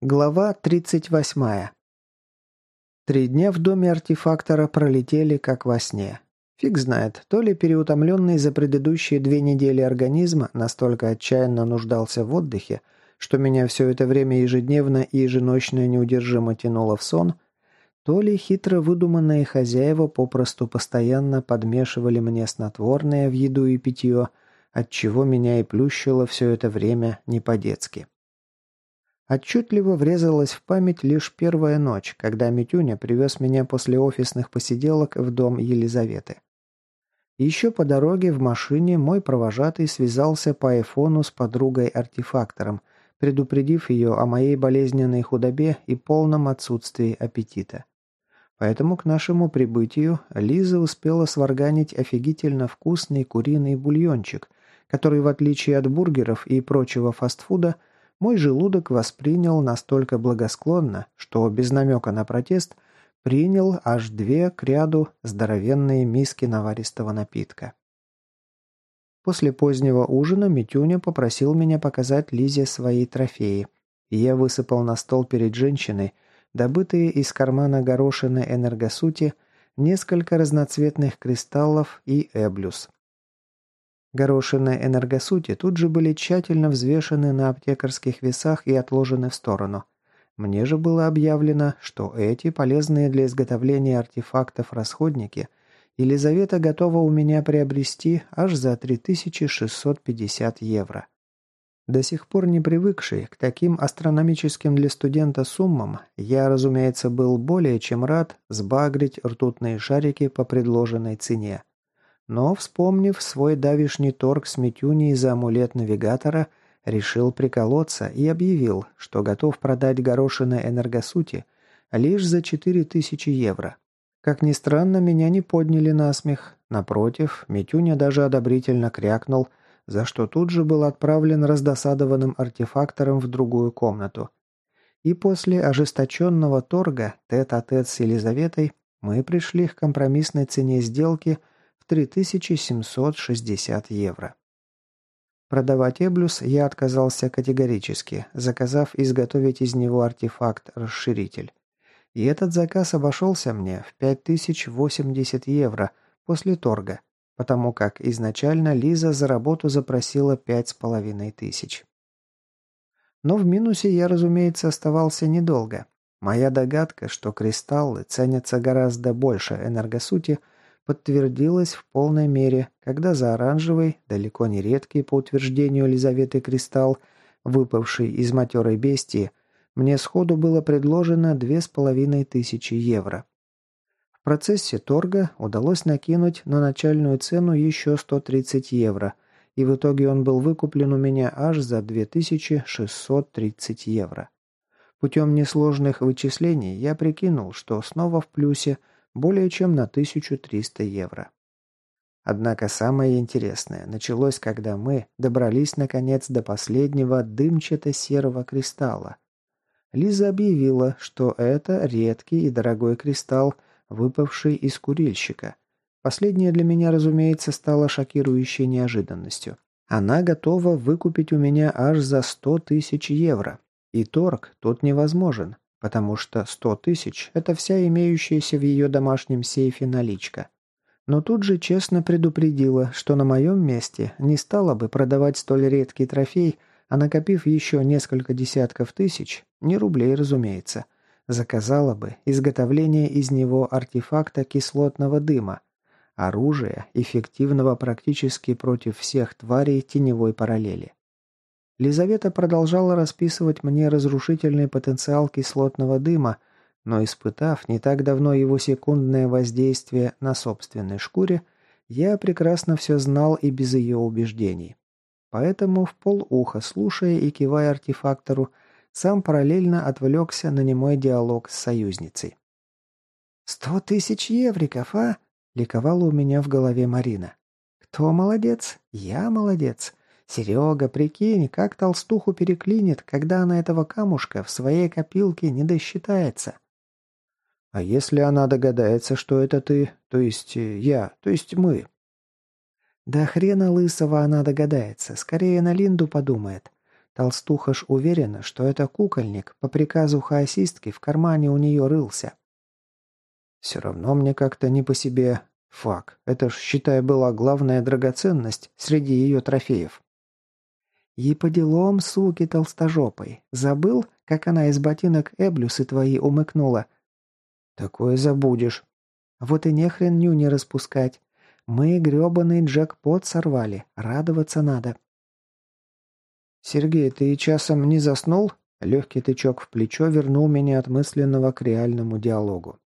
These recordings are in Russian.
Глава 38. Три дня в доме артефактора пролетели как во сне. Фиг знает, то ли переутомленный за предыдущие две недели организм настолько отчаянно нуждался в отдыхе, что меня все это время ежедневно и еженочно неудержимо тянуло в сон, то ли хитро выдуманные хозяева попросту постоянно подмешивали мне снотворное в еду и питье, отчего меня и плющило все это время не по-детски. Отчетливо врезалась в память лишь первая ночь, когда Митюня привез меня после офисных посиделок в дом Елизаветы. Еще по дороге в машине мой провожатый связался по айфону с подругой-артефактором, предупредив ее о моей болезненной худобе и полном отсутствии аппетита. Поэтому к нашему прибытию Лиза успела сварганить офигительно вкусный куриный бульончик, который, в отличие от бургеров и прочего фастфуда, мой желудок воспринял настолько благосклонно, что без намека на протест принял аж две к ряду здоровенные миски наваристого напитка. После позднего ужина Митюня попросил меня показать Лизе свои трофеи, я высыпал на стол перед женщиной, добытые из кармана горошины энергосути, несколько разноцветных кристаллов и эблюс. Горошины энергосути тут же были тщательно взвешены на аптекарских весах и отложены в сторону. Мне же было объявлено, что эти полезные для изготовления артефактов расходники Елизавета готова у меня приобрести аж за 3650 евро. До сих пор не привыкший к таким астрономическим для студента суммам, я, разумеется, был более чем рад сбагрить ртутные шарики по предложенной цене. Но, вспомнив свой давишний торг с Митюней за амулет навигатора, решил приколоться и объявил, что готов продать горошины энергосути лишь за 4000 евро. Как ни странно, меня не подняли на смех. Напротив, Митюня даже одобрительно крякнул, за что тут же был отправлен раздосадованным артефактором в другую комнату. И после ожесточенного торга тет-а-тет -тет с Елизаветой мы пришли к компромиссной цене сделки – 3760 евро. Продавать Эблюс я отказался категорически, заказав изготовить из него артефакт-расширитель. И этот заказ обошелся мне в 5080 евро после торга, потому как изначально Лиза за работу запросила 5500. Но в минусе я, разумеется, оставался недолго. Моя догадка, что кристаллы ценятся гораздо больше энергосути – подтвердилось в полной мере, когда за оранжевый, далеко не редкий по утверждению Елизаветы кристалл, выпавший из матерой бестии, мне сходу было предложено две с половиной тысячи евро. В процессе торга удалось накинуть на начальную цену еще 130 евро, и в итоге он был выкуплен у меня аж за 2630 евро. Путем несложных вычислений я прикинул, что снова в плюсе – более чем на 1300 евро. Однако самое интересное началось, когда мы добрались наконец до последнего дымчато-серого кристалла. Лиза объявила, что это редкий и дорогой кристалл, выпавший из курильщика. Последнее для меня, разумеется, стало шокирующей неожиданностью. Она готова выкупить у меня аж за 100 тысяч евро. И торг тут невозможен потому что 100 тысяч – это вся имеющаяся в ее домашнем сейфе наличка. Но тут же честно предупредила, что на моем месте не стала бы продавать столь редкий трофей, а накопив еще несколько десятков тысяч, не рублей, разумеется, заказала бы изготовление из него артефакта кислотного дыма, оружия, эффективного практически против всех тварей теневой параллели. Лизавета продолжала расписывать мне разрушительный потенциал кислотного дыма, но испытав не так давно его секундное воздействие на собственной шкуре, я прекрасно все знал и без ее убеждений. Поэтому в полуха, слушая и кивая артефактору, сам параллельно отвлекся на немой диалог с союзницей. «Сто тысяч евриков, а?» – ликовала у меня в голове Марина. «Кто молодец? Я молодец. Серега, прикинь, как толстуху переклинит, когда она этого камушка в своей копилке не досчитается. А если она догадается, что это ты, то есть э, я, то есть мы? Да хрена лысого она догадается, скорее на Линду подумает. Толстуха ж уверена, что это кукольник, по приказу хаосистки в кармане у нее рылся. Все равно мне как-то не по себе. Фак, это ж, считай, была главная драгоценность среди ее трофеев. И по делам, суки толстожопой. Забыл, как она из ботинок эблюсы твои умыкнула? Такое забудешь. Вот и нехрен ню не распускать. Мы грёбаный джекпот сорвали. Радоваться надо. «Сергей, ты часом не заснул?» Легкий тычок в плечо вернул меня от мысленного к реальному диалогу.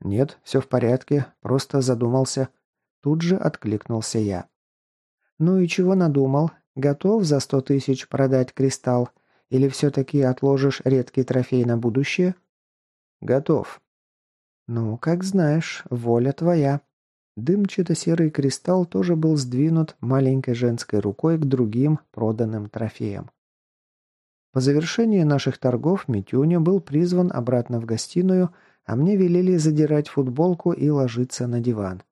«Нет, все в порядке, просто задумался». Тут же откликнулся я. «Ну и чего надумал? Готов за сто тысяч продать кристалл? Или все-таки отложишь редкий трофей на будущее?» «Готов». «Ну, как знаешь, воля твоя». Дымчато-серый кристалл тоже был сдвинут маленькой женской рукой к другим проданным трофеям. По завершении наших торгов Митюня был призван обратно в гостиную, а мне велели задирать футболку и ложиться на диван.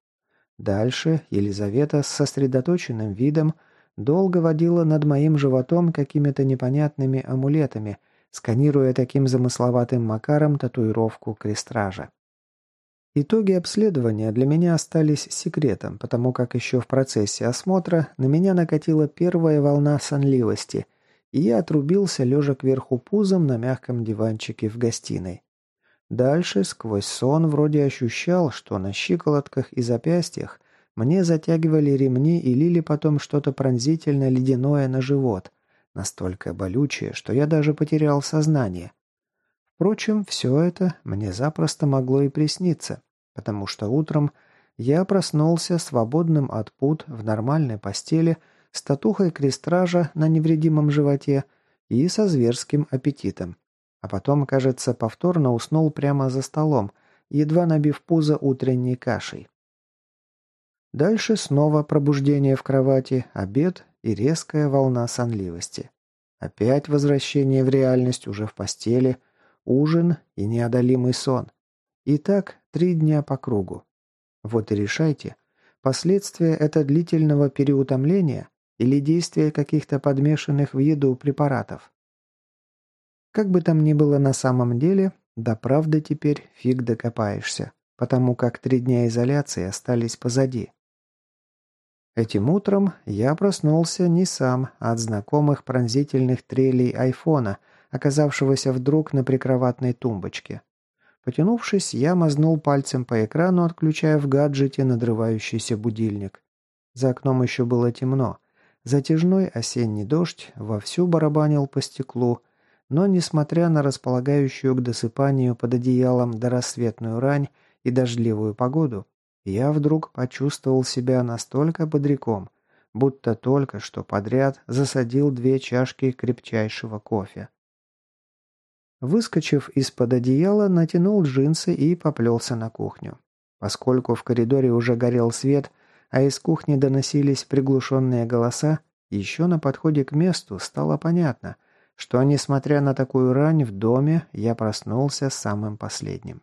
Дальше Елизавета с сосредоточенным видом долго водила над моим животом какими-то непонятными амулетами, сканируя таким замысловатым макаром татуировку крестража. Итоги обследования для меня остались секретом, потому как еще в процессе осмотра на меня накатила первая волна сонливости, и я отрубился, лежа кверху пузом на мягком диванчике в гостиной. Дальше, сквозь сон, вроде ощущал, что на щиколотках и запястьях мне затягивали ремни и лили потом что-то пронзительно ледяное на живот, настолько болючее, что я даже потерял сознание. Впрочем, все это мне запросто могло и присниться потому что утром я проснулся свободным от пут в нормальной постели с татухой крестража на невредимом животе и со зверским аппетитом. А потом, кажется, повторно уснул прямо за столом, едва набив пузо утренней кашей. Дальше снова пробуждение в кровати, обед и резкая волна сонливости. Опять возвращение в реальность уже в постели, ужин и неодолимый сон. И так три дня по кругу. Вот и решайте, последствия это длительного переутомления или действия каких-то подмешанных в еду препаратов. Как бы там ни было на самом деле, да правда теперь фиг докопаешься, потому как три дня изоляции остались позади. Этим утром я проснулся не сам, а от знакомых пронзительных трелей айфона, оказавшегося вдруг на прикроватной тумбочке. Потянувшись, я мазнул пальцем по экрану, отключая в гаджете надрывающийся будильник. За окном еще было темно. Затяжной осенний дождь вовсю барабанил по стеклу, но, несмотря на располагающую к досыпанию под одеялом дорассветную рань и дождливую погоду, я вдруг почувствовал себя настолько бодряком, будто только что подряд засадил две чашки крепчайшего кофе. Выскочив из-под одеяла, натянул джинсы и поплелся на кухню. Поскольку в коридоре уже горел свет, а из кухни доносились приглушенные голоса, еще на подходе к месту стало понятно, что, несмотря на такую рань в доме, я проснулся самым последним.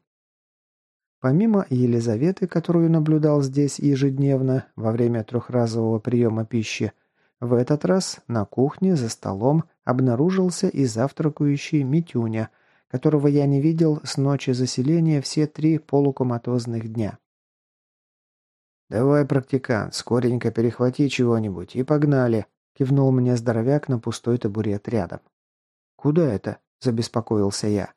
Помимо Елизаветы, которую наблюдал здесь ежедневно во время трехразового приема пищи, в этот раз на кухне за столом обнаружился и завтракающий Митюня, которого я не видел с ночи заселения все три полукоматозных дня. «Давай, практикант, скоренько перехвати чего-нибудь и погнали», — кивнул мне здоровяк на пустой табурет рядом. «Куда это?» — забеспокоился я.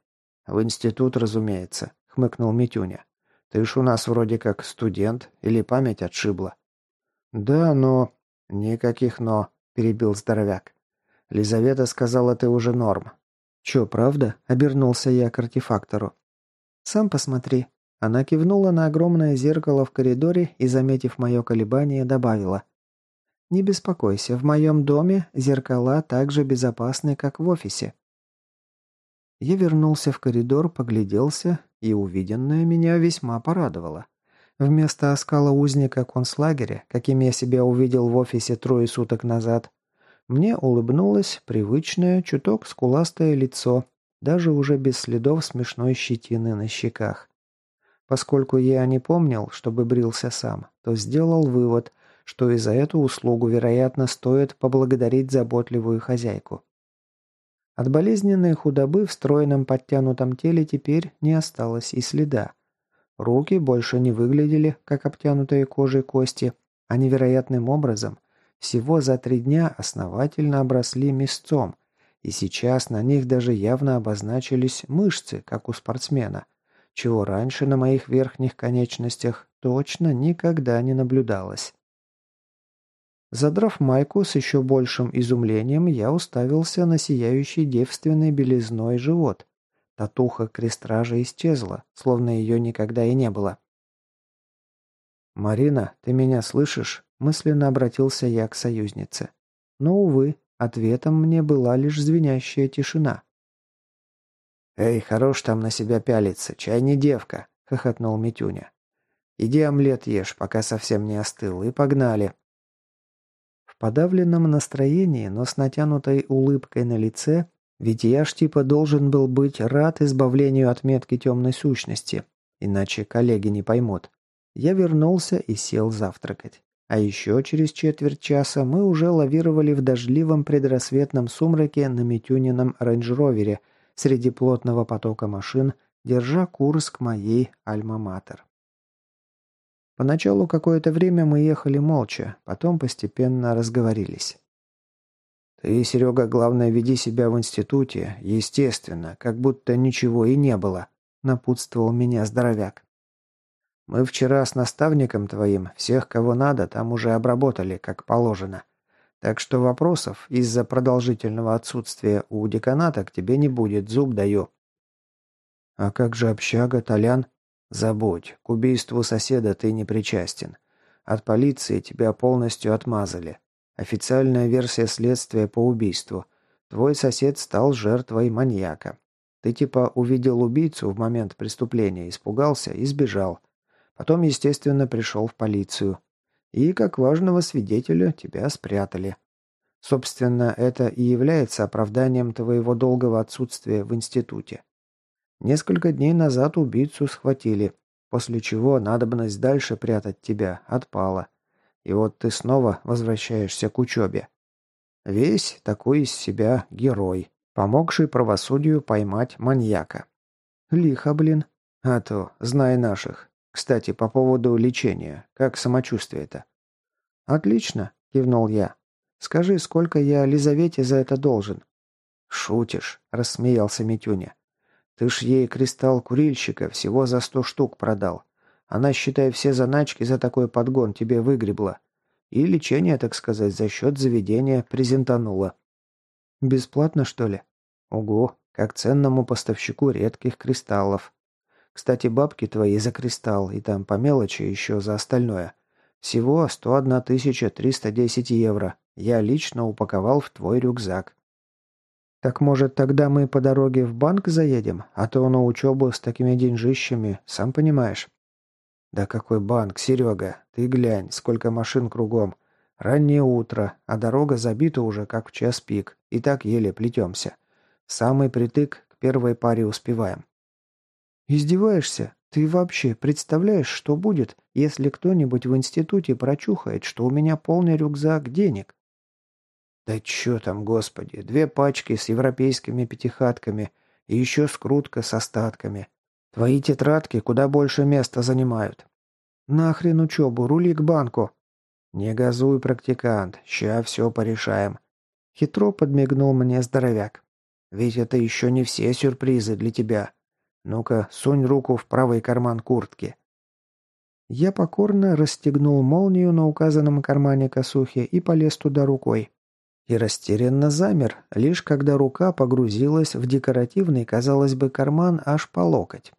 «В институт, разумеется», — хмыкнул Митюня. «Ты ж у нас вроде как студент или память отшибла». «Да, но...» «Никаких «но», — перебил здоровяк. «Лизавета сказала, ты уже норм». «Чё, правда?» — обернулся я к артефактору. «Сам посмотри». Она кивнула на огромное зеркало в коридоре и, заметив мое колебание, добавила. «Не беспокойся, в моем доме зеркала так же безопасны, как в офисе». Я вернулся в коридор, погляделся, и увиденное меня весьма порадовало. Вместо оскала узника концлагеря, каким я себя увидел в офисе трое суток назад, мне улыбнулось привычное, чуток скуластое лицо, даже уже без следов смешной щетины на щеках. Поскольку я не помнил, чтобы брился сам, то сделал вывод, что и за эту услугу, вероятно, стоит поблагодарить заботливую хозяйку. От болезненной худобы в стройном подтянутом теле теперь не осталось и следа. Руки больше не выглядели, как обтянутые кожей кости, а невероятным образом всего за три дня основательно обросли мясцом, и сейчас на них даже явно обозначились мышцы, как у спортсмена, чего раньше на моих верхних конечностях точно никогда не наблюдалось. Задрав майку с еще большим изумлением, я уставился на сияющий девственной белизной живот. Татуха крестража исчезла, словно ее никогда и не было. «Марина, ты меня слышишь?» – мысленно обратился я к союзнице. Но, увы, ответом мне была лишь звенящая тишина. «Эй, хорош там на себя пялиться, чай не девка!» – хохотнул Митюня. «Иди омлет ешь, пока совсем не остыл, и погнали!» В подавленном настроении, но с натянутой улыбкой на лице, ведь я ж типа должен был быть рад избавлению от метки темной сущности, иначе коллеги не поймут. Я вернулся и сел завтракать. А еще через четверть часа мы уже лавировали в дождливом предрассветном сумраке на Митюнином рейндж-ровере среди плотного потока машин, держа курс к моей альма-матер. Поначалу какое-то время мы ехали молча, потом постепенно разговорились. «Ты, Серега, главное, веди себя в институте, естественно, как будто ничего и не было», — напутствовал меня здоровяк. «Мы вчера с наставником твоим всех, кого надо, там уже обработали, как положено. Так что вопросов из-за продолжительного отсутствия у деканата к тебе не будет, зуб даю». «А как же общага, Толян?» Забудь, к убийству соседа ты не причастен. От полиции тебя полностью отмазали. Официальная версия следствия по убийству. Твой сосед стал жертвой маньяка. Ты типа увидел убийцу в момент преступления, испугался и сбежал. Потом, естественно, пришел в полицию. И, как важного свидетеля, тебя спрятали. Собственно, это и является оправданием твоего долгого отсутствия в институте. Несколько дней назад убийцу схватили, после чего надобность дальше прятать тебя отпала. И вот ты снова возвращаешься к учебе. Весь такой из себя герой, помогший правосудию поймать маньяка. Лихо, блин. А то, знай наших. Кстати, по поводу лечения. Как самочувствие-то? Отлично, кивнул я. Скажи, сколько я Лизавете за это должен? Шутишь, рассмеялся Митюня. Ты ж ей кристалл курильщика всего за сто штук продал. Она, считай, все заначки за такой подгон тебе выгребла. И лечение, так сказать, за счет заведения презентанула. Бесплатно, что ли? Ого, как ценному поставщику редких кристаллов. Кстати, бабки твои за кристалл, и там по мелочи еще за остальное. Всего 101 310 евро. Я лично упаковал в твой рюкзак. «Так, может, тогда мы по дороге в банк заедем? А то на учебу с такими деньжищами, сам понимаешь». «Да какой банк, Серега? Ты глянь, сколько машин кругом. Раннее утро, а дорога забита уже, как в час пик. И так еле плетемся. Самый притык к первой паре успеваем». «Издеваешься? Ты вообще представляешь, что будет, если кто-нибудь в институте прочухает, что у меня полный рюкзак денег? Да чё там, господи, две пачки с европейскими пятихатками и еще скрутка с остатками. Твои тетрадки куда больше места занимают. Нахрен учебу, рули к банку. Не газуй, практикант, ща все порешаем. Хитро подмигнул мне здоровяк. Ведь это еще не все сюрпризы для тебя. Ну-ка, сунь руку в правый карман куртки. Я покорно расстегнул молнию на указанном кармане косухи и полез туда рукой и растерянно замер, лишь когда рука погрузилась в декоративный, казалось бы, карман аж по локоть.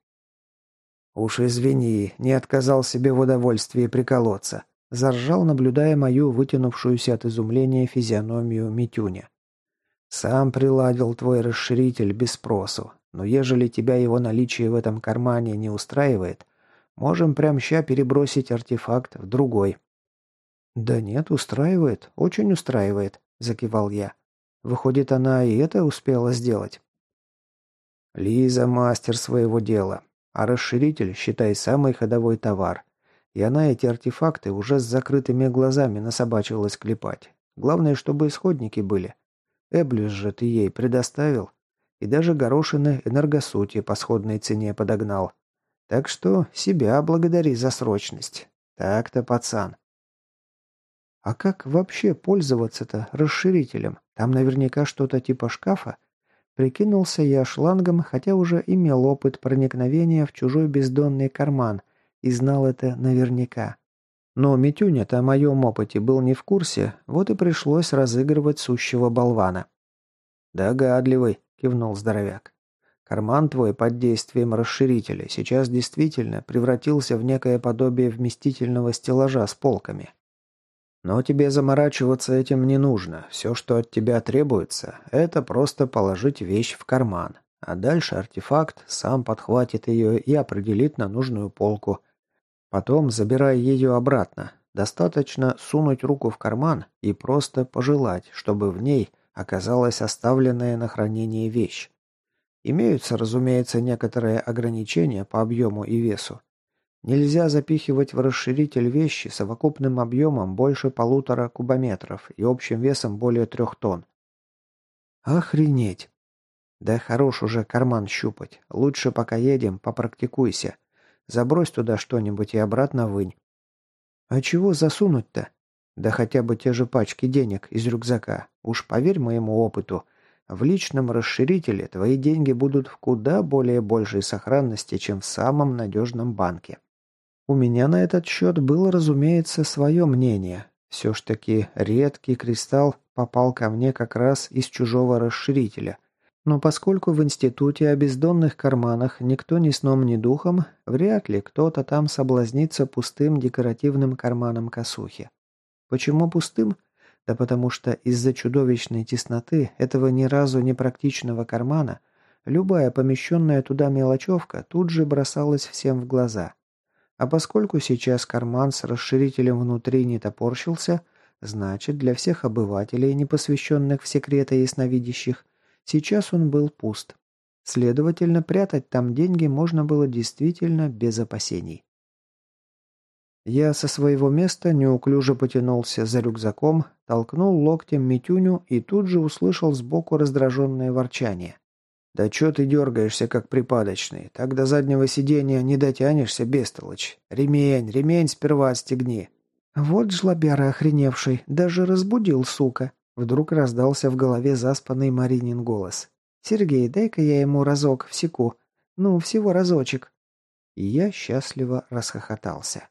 «Уж извини, не отказал себе в удовольствии приколоться», – заржал, наблюдая мою вытянувшуюся от изумления физиономию Митюня. «Сам приладил твой расширитель без спросу, но ежели тебя его наличие в этом кармане не устраивает, можем прям ща перебросить артефакт в другой». «Да нет, устраивает, очень устраивает», – закивал я. «Выходит, она и это успела сделать?» «Лиза – мастер своего дела, а расширитель, считай, самый ходовой товар. И она эти артефакты уже с закрытыми глазами насобачивалась клепать. Главное, чтобы исходники были. Эблюс же ты ей предоставил. И даже горошины энергосути по сходной цене подогнал. Так что себя благодари за срочность. Так-то, пацан. А как вообще пользоваться-то расширителем? Там наверняка что-то типа шкафа. Прикинулся я шлангом, хотя уже имел опыт проникновения в чужой бездонный карман и знал это наверняка. Но Митюня-то о моем опыте был не в курсе, вот и пришлось разыгрывать сущего болвана. «Догадливый», — кивнул здоровяк. «Карман твой под действием расширителя сейчас действительно превратился в некое подобие вместительного стеллажа с полками. Но тебе заморачиваться этим не нужно. Все, что от тебя требуется, это просто положить вещь в карман. А дальше артефакт сам подхватит ее и определит на нужную полку. Потом забирай ее обратно. Достаточно сунуть руку в карман и просто пожелать, чтобы в ней оказалась оставленная на хранение вещь. Имеются, разумеется, некоторые ограничения по объему и весу. Нельзя запихивать в расширитель вещи совокупным объемом больше полутора кубометров и общим весом более трех тонн. Охренеть! Да хорош уже карман щупать. Лучше пока едем, попрактикуйся. Забрось туда что-нибудь и обратно вынь. А чего засунуть-то? Да хотя бы те же пачки денег из рюкзака. Уж поверь моему опыту, в личном расширителе твои деньги будут в куда более большей сохранности, чем в самом надежном банке. У меня на этот счет было, разумеется, свое мнение. Все ж таки редкий кристалл попал ко мне как раз из чужого расширителя. Но поскольку в институте о бездонных карманах никто ни сном, ни духом, вряд ли кто-то там соблазнится пустым декоративным карманом косухи. Почему пустым? Да потому что из-за чудовищной тесноты этого ни разу не практичного кармана любая помещенная туда мелочевка тут же бросалась всем в глаза. А поскольку сейчас карман с расширителем внутри не топорщился, значит для всех обывателей, не посвященных в секреты ясновидящих, сейчас он был пуст. Следовательно, прятать там деньги можно было действительно без опасений. Я со своего места неуклюже потянулся за рюкзаком, толкнул локтем Митюню и тут же услышал сбоку раздраженное ворчание. «Да чё ты дергаешься, как припадочный? Так до заднего сиденья не дотянешься, бестолочь. Ремень, ремень сперва отстегни». «Вот жлобяра охреневший, даже разбудил, сука!» Вдруг раздался в голове заспанный Маринин голос. «Сергей, дай-ка я ему разок всеку. Ну, всего разочек». И я счастливо расхохотался.